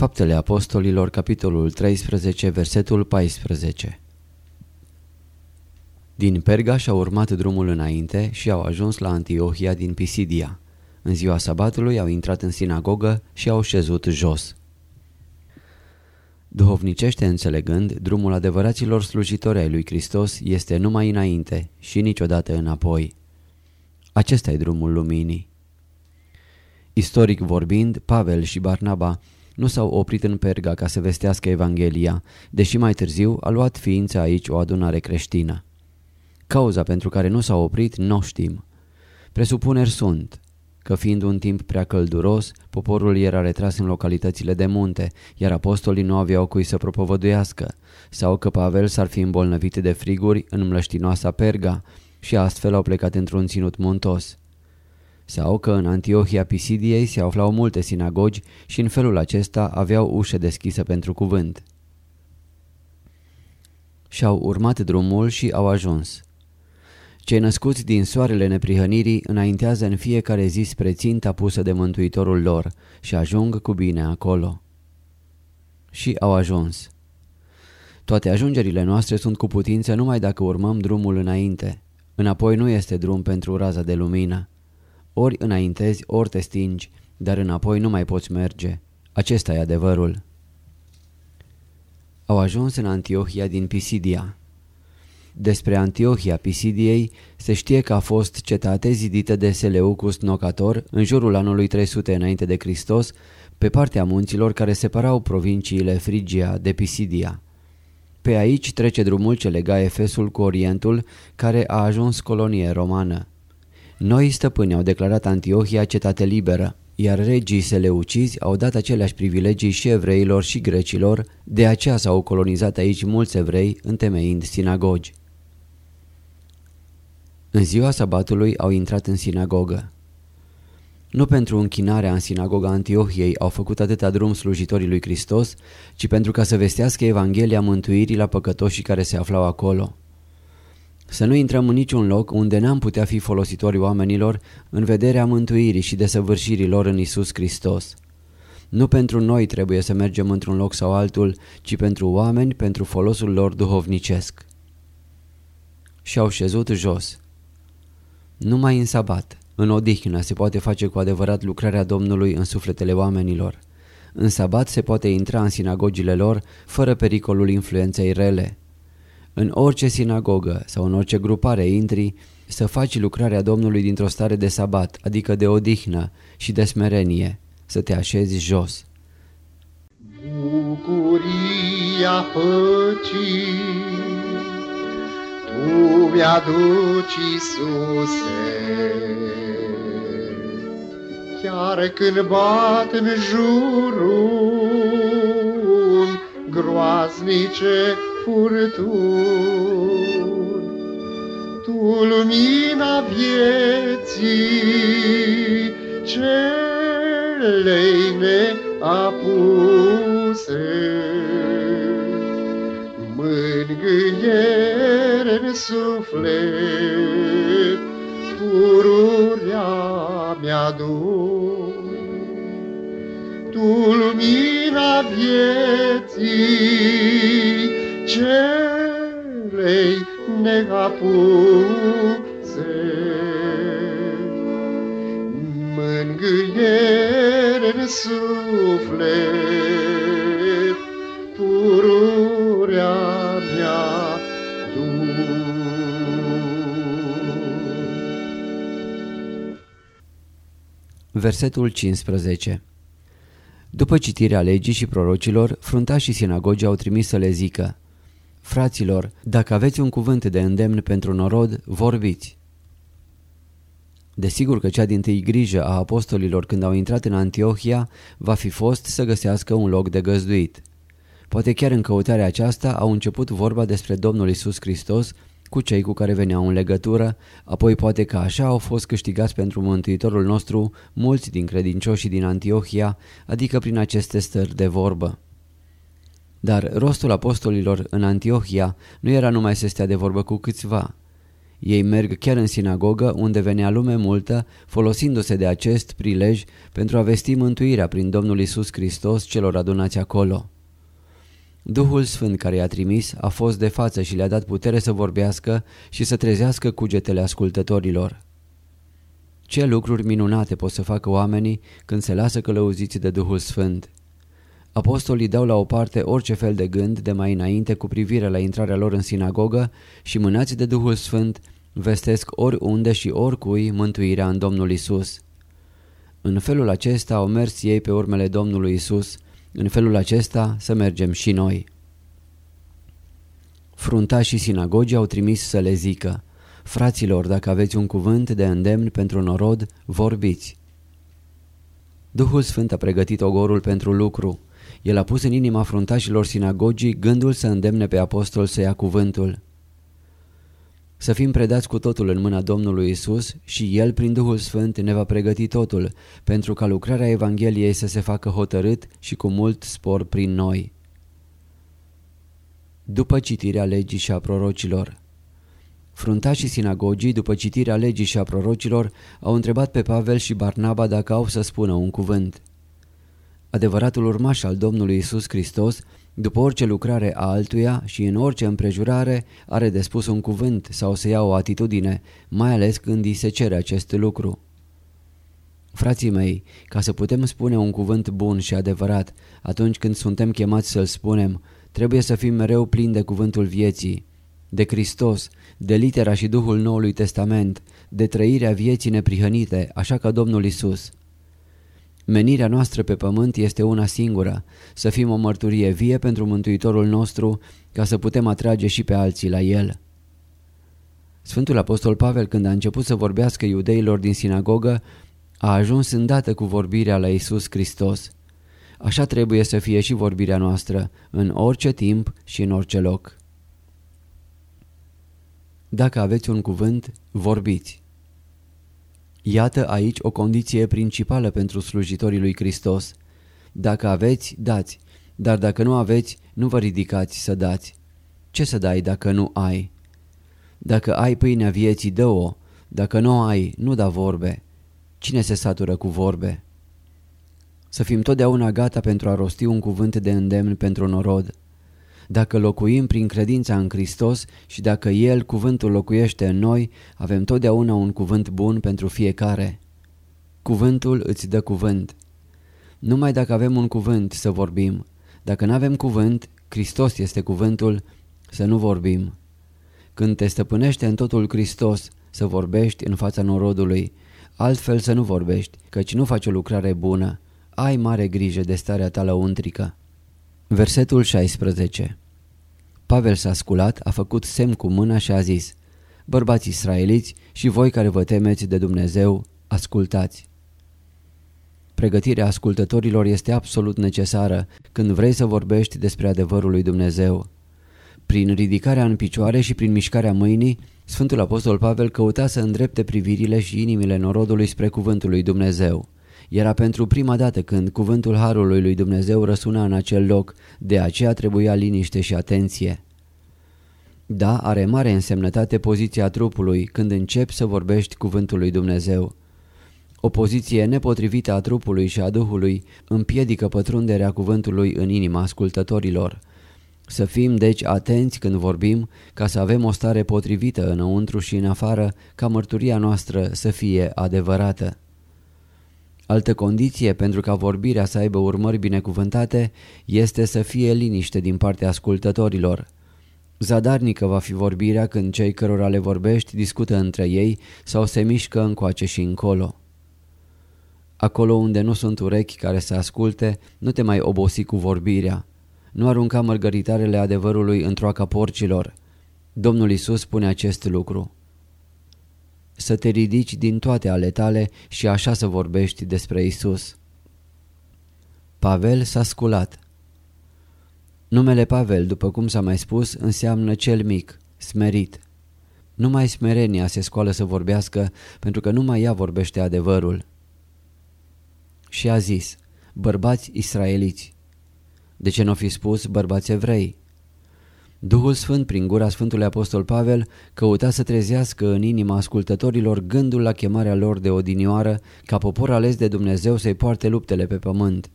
Faptele Apostolilor, capitolul 13, versetul 14 Din Perga și-au urmat drumul înainte și au ajuns la Antiohia din Pisidia. În ziua sabatului au intrat în sinagogă și au șezut jos. Duhovnicește înțelegând, drumul adevăraților slujitori ai lui Hristos este numai înainte și niciodată înapoi. Acesta e drumul luminii. Istoric vorbind, Pavel și Barnaba nu s-au oprit în Perga ca să vestească Evanghelia, deși mai târziu a luat ființă aici o adunare creștină. Cauza pentru care nu s-au oprit nu știm. Presupuneri sunt că fiind un timp prea călduros, poporul era retras în localitățile de munte, iar apostolii nu aveau cui să propovăduiască, sau că Pavel s-ar fi îmbolnăvit de friguri în mlăștinoasa Perga și astfel au plecat într-un ținut muntos. Sau că în Antiohia Pisidiei se aflau multe sinagogi și în felul acesta aveau ușe deschise pentru cuvânt. Și-au urmat drumul și au ajuns. Cei născuți din soarele neprihănirii înaintează în fiecare zi spre ținta pusă de Mântuitorul lor și ajung cu bine acolo. Și au ajuns. Toate ajungerile noastre sunt cu putință numai dacă urmăm drumul înainte. Înapoi nu este drum pentru raza de lumină. Ori înaintezi, ori te stingi, dar înapoi nu mai poți merge. Acesta e adevărul. Au ajuns în Antiohia din Pisidia. Despre Antiohia Pisidiei se știe că a fost cetate zidită de Seleucus Nocator în jurul anului 300 înainte de Hristos, pe partea munților care separau provinciile Frigia de Pisidia. Pe aici trece drumul ce lega Efesul cu Orientul, care a ajuns colonie romană. Noi stăpâni au declarat Antiohia cetate liberă, iar regii seleucizi au dat aceleași privilegii și evreilor și grecilor, de aceea s-au colonizat aici mulți evrei întemeind sinagogi. În ziua sabatului au intrat în sinagogă. Nu pentru închinarea în sinagoga Antiohiei au făcut atâta drum slujitorii lui Hristos, ci pentru ca să vestească Evanghelia mântuirii la păcătoșii care se aflau acolo. Să nu intrăm în niciun loc unde n-am putea fi folositori oamenilor în vederea mântuirii și desăvârșirii lor în Isus Hristos. Nu pentru noi trebuie să mergem într-un loc sau altul, ci pentru oameni, pentru folosul lor duhovnicesc. Și-au șezut jos. Numai în sabat, în odihnă, se poate face cu adevărat lucrarea Domnului în sufletele oamenilor. În sabat se poate intra în sinagogile lor fără pericolul influenței rele. În orice sinagogă sau în orice grupare intri, să faci lucrarea Domnului dintr-o stare de sabat, adică de odihnă și de smerenie, să te așezi jos. Bucuria păcii tu mi-aduci, Iisuse, chiar când bat în jurul groaznice furtuni. Tu lumina vieții celei neapuse, mângâiere în suflet, pururea mi-aduc. Tu lumina vieții celei neapuse. Mângâiere în suflet, pururea mea tu. Versetul 15 după citirea legii și prorocilor, fruntașii sinagogii au trimis să le zică, Fraților, dacă aveți un cuvânt de îndemn pentru norod, vorbiți. Desigur că cea din tâi grijă a apostolilor când au intrat în Antiohia va fi fost să găsească un loc de găzduit. Poate chiar în căutarea aceasta au început vorba despre Domnul Isus Hristos cu cei cu care veneau în legătură, apoi poate că așa au fost câștigați pentru Mântuitorul nostru mulți din credincioșii din Antiohia, adică prin aceste stări de vorbă. Dar rostul apostolilor în Antiohia nu era numai să stea de vorbă cu câțiva. Ei merg chiar în sinagogă unde venea lume multă, folosindu-se de acest prilej pentru a vesti mântuirea prin Domnul Isus Hristos celor adunați acolo. Duhul Sfânt care i-a trimis a fost de față și le-a dat putere să vorbească și să trezească cugetele ascultătorilor. Ce lucruri minunate pot să facă oamenii când se lasă călăuziți de Duhul Sfânt. Apostolii dau la o parte orice fel de gând de mai înainte cu privire la intrarea lor în sinagogă și mânați de Duhul Sfânt vestesc oriunde și oricui mântuirea în Domnul Isus. În felul acesta au mers ei pe urmele Domnului Isus, în felul acesta să mergem și noi. Fruntașii sinagogii au trimis să le zică, Fraților, dacă aveți un cuvânt de îndemn pentru norod, vorbiți. Duhul Sfânt a pregătit ogorul pentru lucru. El a pus în inima fruntașilor sinagogii gândul să îndemne pe apostol să ia cuvântul. Să fim predați cu totul în mâna Domnului Isus și El prin Duhul Sfânt ne va pregăti totul pentru ca lucrarea Evangheliei să se facă hotărât și cu mult spor prin noi. După citirea legii și a prorocilor Fruntașii sinagogii, după citirea legii și a prorocilor, au întrebat pe Pavel și Barnaba dacă au să spună un cuvânt. Adevăratul urmaș al Domnului Isus Hristos după orice lucrare a altuia și în orice împrejurare are de spus un cuvânt sau să ia o atitudine, mai ales când îi se cere acest lucru. Frații mei, ca să putem spune un cuvânt bun și adevărat, atunci când suntem chemați să-l spunem, trebuie să fim mereu plini de cuvântul vieții, de Hristos, de litera și Duhul Noului Testament, de trăirea vieții neprihănite, așa ca Domnul Isus. Menirea noastră pe pământ este una singură, să fim o mărturie vie pentru Mântuitorul nostru ca să putem atrage și pe alții la El. Sfântul Apostol Pavel când a început să vorbească iudeilor din sinagogă a ajuns îndată cu vorbirea la Isus Hristos. Așa trebuie să fie și vorbirea noastră, în orice timp și în orice loc. Dacă aveți un cuvânt, vorbiți. Iată aici o condiție principală pentru slujitorii lui Hristos. Dacă aveți, dați, dar dacă nu aveți, nu vă ridicați să dați. Ce să dai dacă nu ai? Dacă ai pâinea vieții, dă-o, dacă nu ai, nu da vorbe. Cine se satură cu vorbe? Să fim totdeauna gata pentru a rosti un cuvânt de îndemn pentru norod. Dacă locuim prin credința în Hristos și dacă El, cuvântul, locuiește în noi, avem totdeauna un cuvânt bun pentru fiecare. Cuvântul îți dă cuvânt. Numai dacă avem un cuvânt să vorbim. Dacă nu avem cuvânt, Hristos este cuvântul, să nu vorbim. Când te stăpânește în totul Hristos, să vorbești în fața norodului, altfel să nu vorbești, căci nu faci o lucrare bună. Ai mare grijă de starea ta lăuntrică. Versetul 16 Pavel s-a sculat, a făcut semn cu mâna și a zis Bărbați israeliți și voi care vă temeți de Dumnezeu, ascultați. Pregătirea ascultătorilor este absolut necesară când vrei să vorbești despre adevărul lui Dumnezeu. Prin ridicarea în picioare și prin mișcarea mâinii, Sfântul Apostol Pavel căuta să îndrepte privirile și inimile norodului spre cuvântul lui Dumnezeu. Era pentru prima dată când cuvântul Harului lui Dumnezeu răsuna în acel loc, de aceea trebuia liniște și atenție. Da, are mare însemnătate poziția trupului când începi să vorbești cuvântul lui Dumnezeu. O poziție nepotrivită a trupului și a Duhului împiedică pătrunderea cuvântului în inima ascultătorilor. Să fim deci atenți când vorbim ca să avem o stare potrivită înăuntru și în afară ca mărturia noastră să fie adevărată. Altă condiție pentru ca vorbirea să aibă urmări binecuvântate este să fie liniște din partea ascultătorilor. Zadarnică va fi vorbirea când cei cărora le vorbești discută între ei sau se mișcă încoace și încolo. Acolo unde nu sunt urechi care să asculte, nu te mai obosi cu vorbirea. Nu arunca mărgăritarele adevărului în troaca porcilor. Domnul Isus spune acest lucru. Să te ridici din toate ale tale și așa să vorbești despre Isus. Pavel s-a sculat. Numele Pavel, după cum s-a mai spus, înseamnă cel mic, smerit. Numai smerenia se scoală să vorbească, pentru că numai ea vorbește adevărul. Și a zis, bărbați israeliți. De ce nu fi spus bărbați evrei? Duhul Sfânt, prin gura Sfântului Apostol Pavel, căuta să trezească în inima ascultătorilor gândul la chemarea lor de odinioară, ca popor ales de Dumnezeu să-i poarte luptele pe pământ.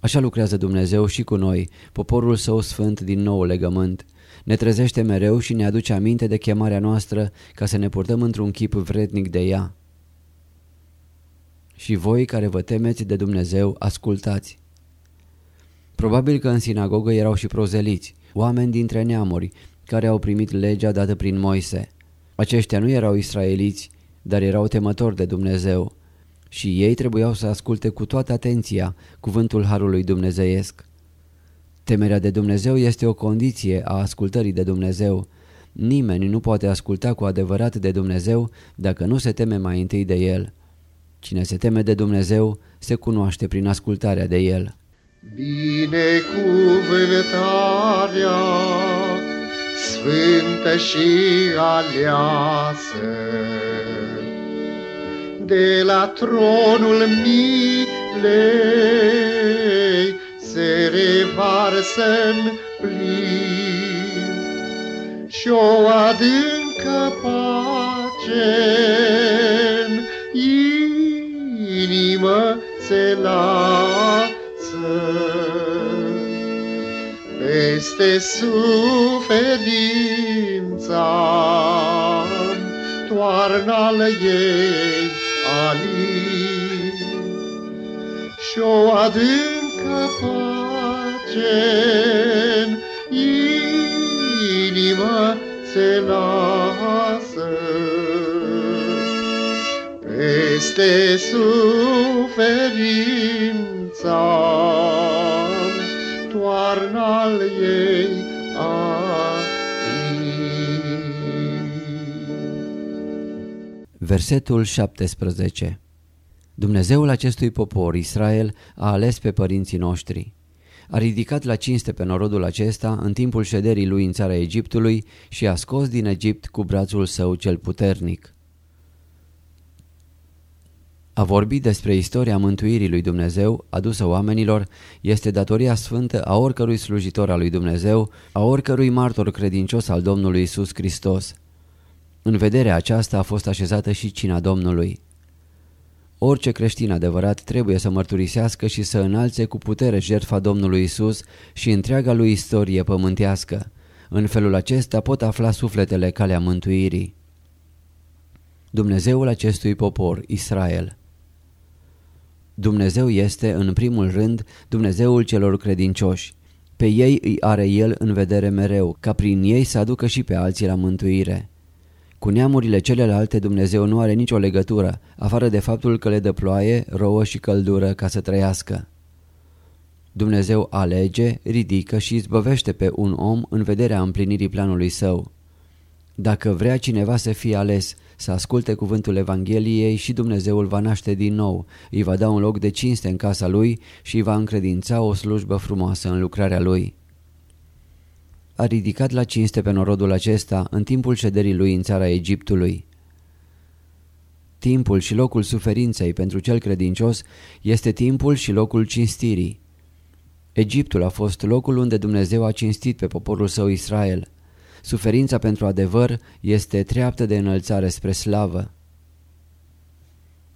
Așa lucrează Dumnezeu și cu noi, poporul său sfânt din nou legământ. Ne trezește mereu și ne aduce aminte de chemarea noastră ca să ne purtăm într-un chip vrednic de ea. Și voi care vă temeți de Dumnezeu, ascultați. Probabil că în sinagogă erau și prozeliți, oameni dintre neamuri, care au primit legea dată prin Moise. Aceștia nu erau israeliți, dar erau temători de Dumnezeu și ei trebuiau să asculte cu toată atenția cuvântul Harului Dumnezeiesc. Temerea de Dumnezeu este o condiție a ascultării de Dumnezeu. Nimeni nu poate asculta cu adevărat de Dumnezeu dacă nu se teme mai întâi de El. Cine se teme de Dumnezeu se cunoaște prin ascultarea de El. Binecuvântarea sfântă și aleasă de la tronul milei se revarsă-n plin. Și o adâncă pace în inimă se lasă peste suferința. Toarna-l ei alin. Și o adâncă pace în inimă se lasă. Peste suferința toarna-l ei Versetul 17 Dumnezeul acestui popor, Israel, a ales pe părinții noștri. A ridicat la cinste pe norodul acesta în timpul șederii lui în țara Egiptului și a scos din Egipt cu brațul său cel puternic. A vorbi despre istoria mântuirii lui Dumnezeu adusă oamenilor este datoria sfântă a oricărui slujitor al lui Dumnezeu, a oricărui martor credincios al Domnului Isus Hristos. În vederea aceasta a fost așezată și cina Domnului. Orice creștin adevărat trebuie să mărturisească și să înalțe cu putere jertfa Domnului Isus și întreaga lui istorie pământească. În felul acesta pot afla sufletele calea mântuirii. Dumnezeul acestui popor, Israel Dumnezeu este, în primul rând, Dumnezeul celor credincioși. Pe ei îi are El în vedere mereu, ca prin ei să aducă și pe alții la mântuire. Cu neamurile celelalte Dumnezeu nu are nicio legătură, afară de faptul că le dă ploaie, rouă și căldură ca să trăiască. Dumnezeu alege, ridică și izbăvește pe un om în vederea împlinirii planului său. Dacă vrea cineva să fie ales, să asculte cuvântul Evangheliei și Dumnezeu îl va naște din nou, îi va da un loc de cinste în casa lui și îi va încredința o slujbă frumoasă în lucrarea lui a ridicat la cinste pe norodul acesta în timpul șederii lui în țara Egiptului. Timpul și locul suferinței pentru cel credincios este timpul și locul cinstirii. Egiptul a fost locul unde Dumnezeu a cinstit pe poporul său Israel. Suferința pentru adevăr este treaptă de înălțare spre slavă.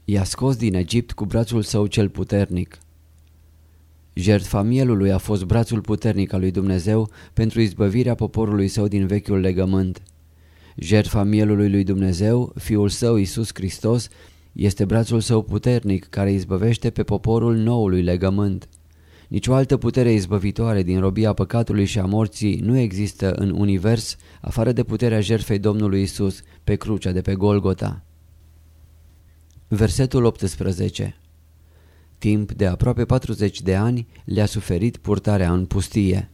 I-a scos din Egipt cu brațul său cel puternic. Jertfa mielului a fost brațul puternic al lui Dumnezeu pentru izbăvirea poporului său din vechiul legământ. Jertfa mielului lui Dumnezeu, Fiul său Iisus Hristos, este brațul său puternic care izbăvește pe poporul noului legământ. Nici o altă putere izbăvitoare din robia păcatului și a morții nu există în univers afară de puterea jertfei Domnului Isus pe crucea de pe Golgota. Versetul 18 Timp de aproape 40 de ani le-a suferit purtarea în pustie.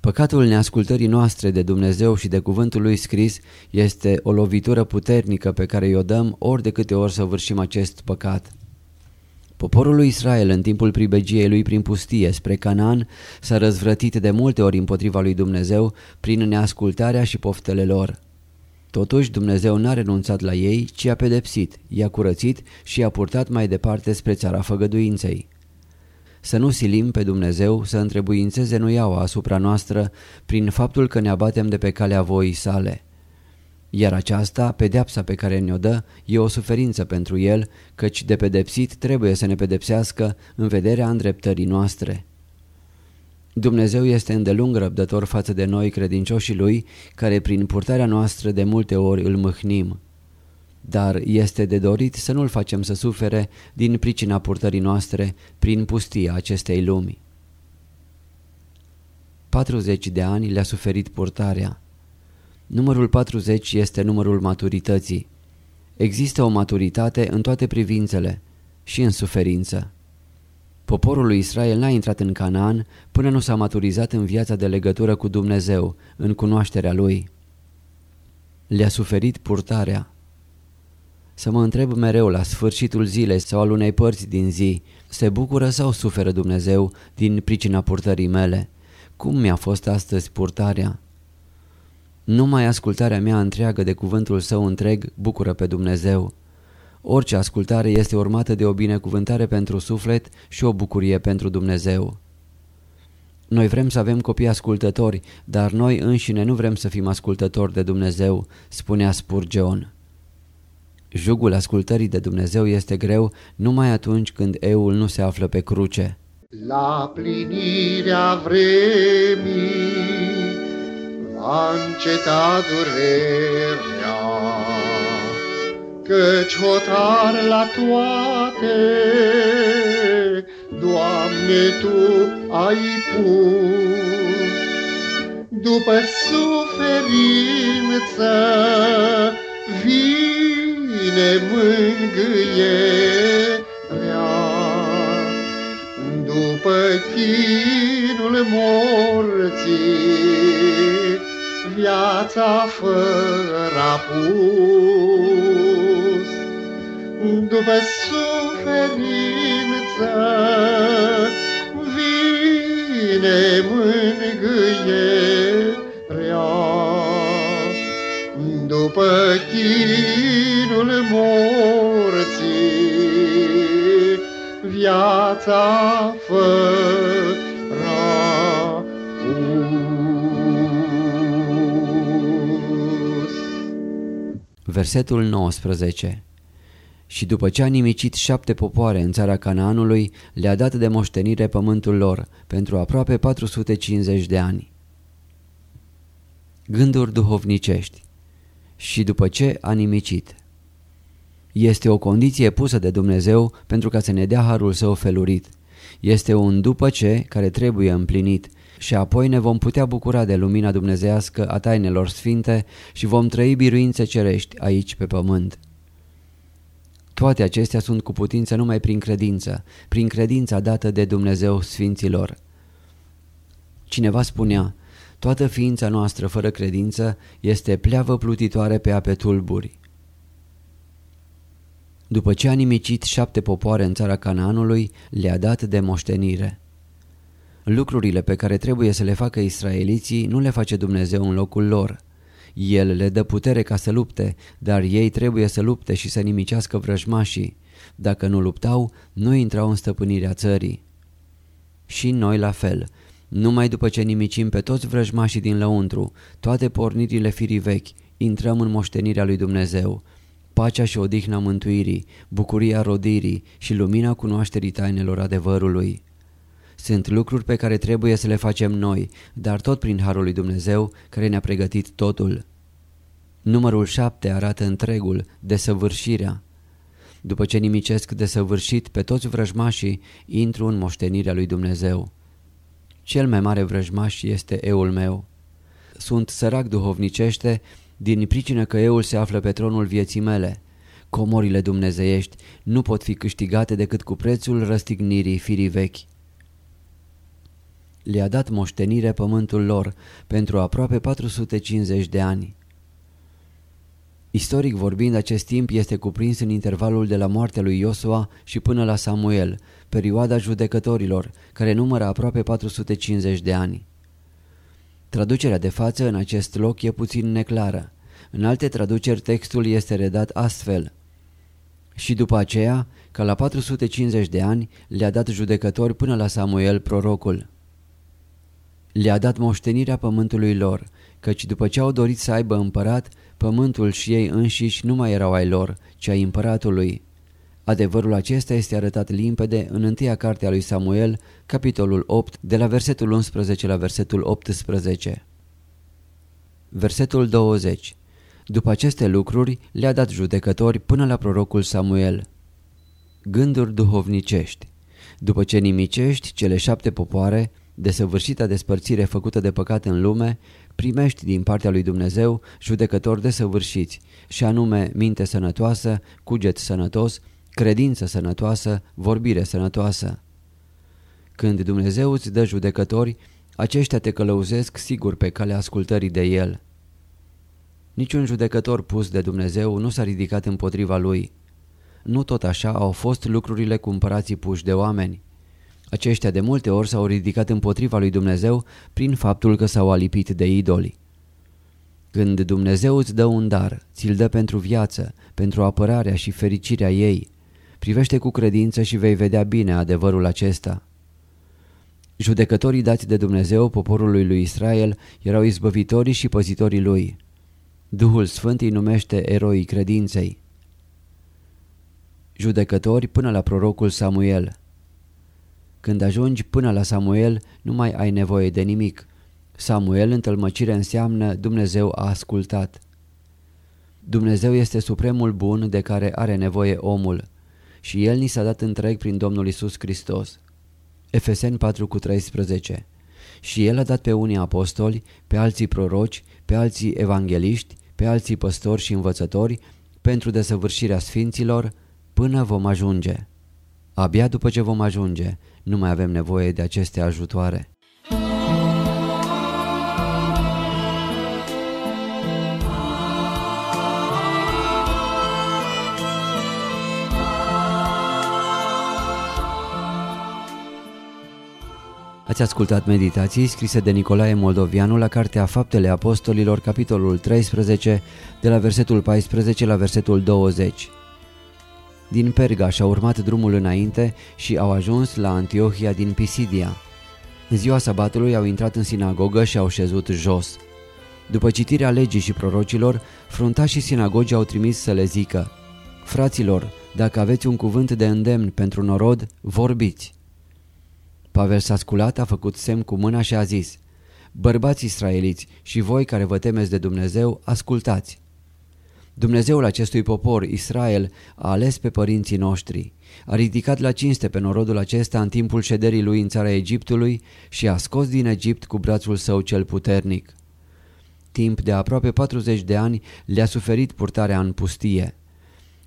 Păcatul neascultării noastre de Dumnezeu și de cuvântul lui scris este o lovitură puternică pe care i-o dăm ori de câte ori să vârșim acest păcat. Poporul lui Israel în timpul pribegiei lui prin pustie spre Canaan s-a răzvrătit de multe ori împotriva lui Dumnezeu prin neascultarea și poftele lor. Totuși Dumnezeu n-a renunțat la ei, ci a pedepsit, i-a curățit și i-a purtat mai departe spre țara făgăduinței. Să nu silim pe Dumnezeu să întrebuințeze nuiaua asupra noastră prin faptul că ne abatem de pe calea voii sale. Iar aceasta, pedeapsa pe care ne-o dă, e o suferință pentru el, căci de pedepsit trebuie să ne pedepsească în vederea îndreptării noastre. Dumnezeu este îndelung răbdător față de noi credincioșii Lui, care prin purtarea noastră de multe ori îl mâhnim. Dar este de dorit să nu-L facem să sufere din pricina purtării noastre prin pustia acestei lumi. 40 de ani le-a suferit purtarea. Numărul 40 este numărul maturității. Există o maturitate în toate privințele și în suferință. Poporul lui Israel n-a intrat în Canaan până nu s-a maturizat în viața de legătură cu Dumnezeu, în cunoașterea Lui. Le-a suferit purtarea. Să mă întreb mereu la sfârșitul zilei sau al unei părți din zi, se bucură sau suferă Dumnezeu din pricina purtării mele? Cum mi-a fost astăzi purtarea? Numai ascultarea mea întreagă de cuvântul său întreg bucură pe Dumnezeu. Orice ascultare este urmată de o binecuvântare pentru suflet și o bucurie pentru Dumnezeu. Noi vrem să avem copii ascultători, dar noi înșine nu vrem să fim ascultători de Dumnezeu, spunea Spurgeon. Jugul ascultării de Dumnezeu este greu numai atunci când eul nu se află pe cruce. La plinirea vremii va înceta durerea, Căci hotar la toate, Doamne, Tu ai pus. După suferință vine mângâierea, După chinul morții, Viața fără apus. După suferință vine mângâierea. Versetul 19 Și după ce a nimicit șapte popoare în țara Canaanului, le-a dat de moștenire pământul lor pentru aproape 450 de ani. Gânduri duhovnicești Și după ce a nimicit Este o condiție pusă de Dumnezeu pentru ca să ne dea harul său felurit. Este un după ce care trebuie împlinit și apoi ne vom putea bucura de lumina dumnezească a tainelor sfinte și vom trăi biruințe cerești aici pe pământ. Toate acestea sunt cu putință numai prin credință, prin credința dată de Dumnezeu Sfinților. Cineva spunea, toată ființa noastră fără credință este pleavă plutitoare pe ape tulburi. După ce a nimicit șapte popoare în țara Canaanului, le-a dat de moștenire. Lucrurile pe care trebuie să le facă israeliții nu le face Dumnezeu în locul lor. El le dă putere ca să lupte, dar ei trebuie să lupte și să nimicească vrăjmașii. Dacă nu luptau, nu intrau în stăpânirea țării. Și noi la fel. Numai după ce nimicim pe toți vrăjmașii din lăuntru, toate pornirile firii vechi, intrăm în moștenirea lui Dumnezeu. Pacea și odihna mântuirii, bucuria rodirii și lumina cunoașterii tainelor adevărului. Sunt lucruri pe care trebuie să le facem noi, dar tot prin Harul lui Dumnezeu care ne-a pregătit totul. Numărul șapte arată întregul, desăvârșirea. După ce nimicesc desăvârșit pe toți vrăjmașii, intru în moștenirea lui Dumnezeu. Cel mai mare vrăjmaș este eul meu. Sunt sărac duhovnicește din pricină că eul se află pe tronul vieții mele. Comorile dumnezeiești nu pot fi câștigate decât cu prețul răstignirii firii vechi. Le-a dat moștenire pământul lor pentru aproape 450 de ani. Istoric vorbind, acest timp este cuprins în intervalul de la moartea lui Iosua și până la Samuel, perioada judecătorilor, care numără aproape 450 de ani. Traducerea de față în acest loc e puțin neclară. În alte traduceri textul este redat astfel. Și după aceea, ca la 450 de ani, le-a dat judecători până la Samuel prorocul. Le-a dat moștenirea pământului lor, căci după ce au dorit să aibă împărat, pământul și ei înșiși nu mai erau ai lor, ci ai împăratului. Adevărul acesta este arătat limpede în întâia carte a lui Samuel, capitolul 8, de la versetul 11 la versetul 18. Versetul 20 După aceste lucruri le-a dat judecători până la prorocul Samuel. Gânduri duhovnicești După ce nimicești cele șapte popoare, desăvârșita despărțire făcută de păcat în lume, primești din partea lui Dumnezeu judecători desăvârșiți, și anume minte sănătoasă, cuget sănătos, credință sănătoasă, vorbire sănătoasă. Când Dumnezeu îți dă judecători, aceștia te călăuzesc sigur pe calea ascultării de El. Niciun judecător pus de Dumnezeu nu s-a ridicat împotriva lui. Nu tot așa au fost lucrurile cu împărații puși de oameni. Aceștia de multe ori s-au ridicat împotriva lui Dumnezeu prin faptul că s-au alipit de idoli. Când Dumnezeu îți dă un dar, ți-l dă pentru viață, pentru apărarea și fericirea ei. Privește cu credință și vei vedea bine adevărul acesta. Judecătorii dați de Dumnezeu poporului lui Israel erau izbăvitorii și păzitorii lui. Duhul Sfânt îi numește eroii credinței. Judecători până la prorocul Samuel Când ajungi până la Samuel, nu mai ai nevoie de nimic. Samuel în tălmăcire înseamnă Dumnezeu a ascultat. Dumnezeu este supremul bun de care are nevoie omul și El ni s-a dat întreg prin Domnul Isus Hristos. Efeseni 4,13 Și El a dat pe unii apostoli, pe alții proroci, pe alții evangeliști, pe alții păstori și învățători, pentru desăvârșirea sfinților, până vom ajunge. Abia după ce vom ajunge, nu mai avem nevoie de aceste ajutoare. Ați ascultat meditații scrise de Nicolae Moldovianu la Cartea Faptele Apostolilor, capitolul 13, de la versetul 14 la versetul 20. Din Perga și-a urmat drumul înainte și au ajuns la Antiohia din Pisidia. În ziua sabatului au intrat în sinagogă și au șezut jos. După citirea legii și prorocilor, fruntașii sinagogii au trimis să le zică Fraților, dacă aveți un cuvânt de îndemn pentru norod, vorbiți. Pavel s-a sculat, a făcut semn cu mâna și a zis Bărbați israeliți și voi care vă temeți de Dumnezeu, ascultați! Dumnezeul acestui popor, Israel, a ales pe părinții noștri, a ridicat la cinste pe norodul acesta în timpul șederii lui în țara Egiptului și a scos din Egipt cu brațul său cel puternic. Timp de aproape 40 de ani le-a suferit purtarea în pustie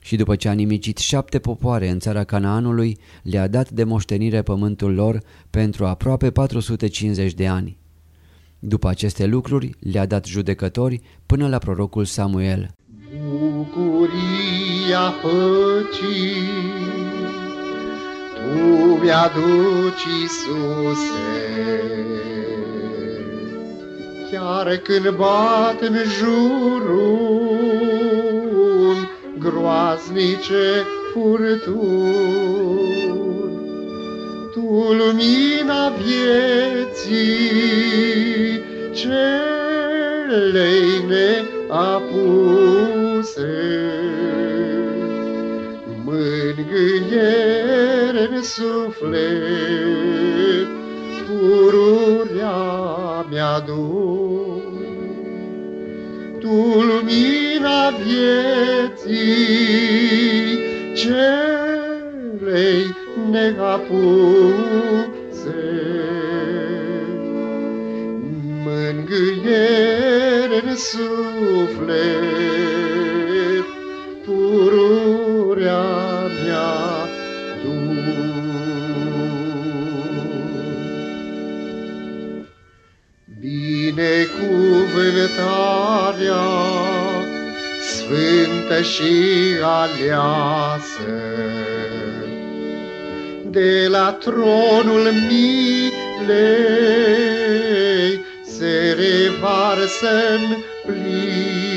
și după ce a nimicit șapte popoare în țara Canaanului, le-a dat de moștenire pământul lor pentru aproape 450 de ani. După aceste lucruri le-a dat judecători până la prorocul Samuel. Bucuria păcii, Tu mi-aduci, Iisuse, Chiar când bat în jurul groaznice furtuni. Tu lumina vieții celei neapuse, mângâiere în suflet, pururea mi-aduc tu lumina vieții celei neapuse. Mângâiere în suflet, binecuvântarea sfântă și aleasă. De la tronul milei se revarsă plin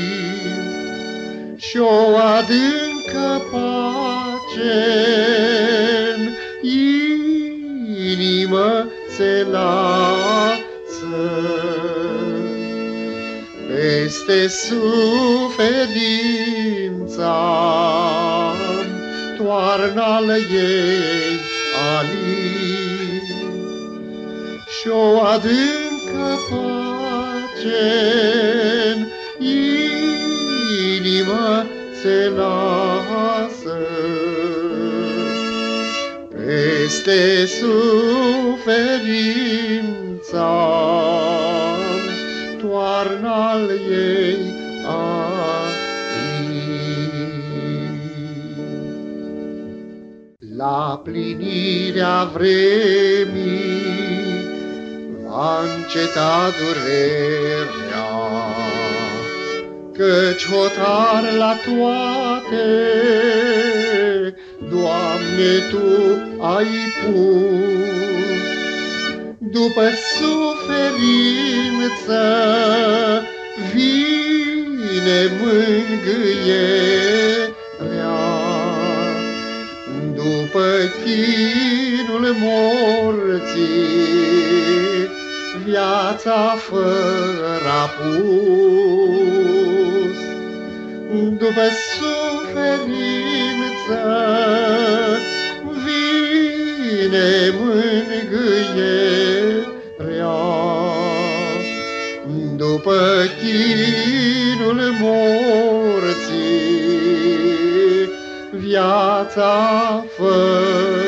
și o adâncă pace în inimă se lasă. Peste suferința. Toarna-l ei alin și o adâncă pace în inimă se lasă. Peste suferința plinirea vremii va înceta durerea, Căci hotar la toate, Doamne, Tu ai pus. După suferință vine mângâierea, După chinul morții, viața fără apus. După suferință vine mângâierea. După chinul morții, viața fără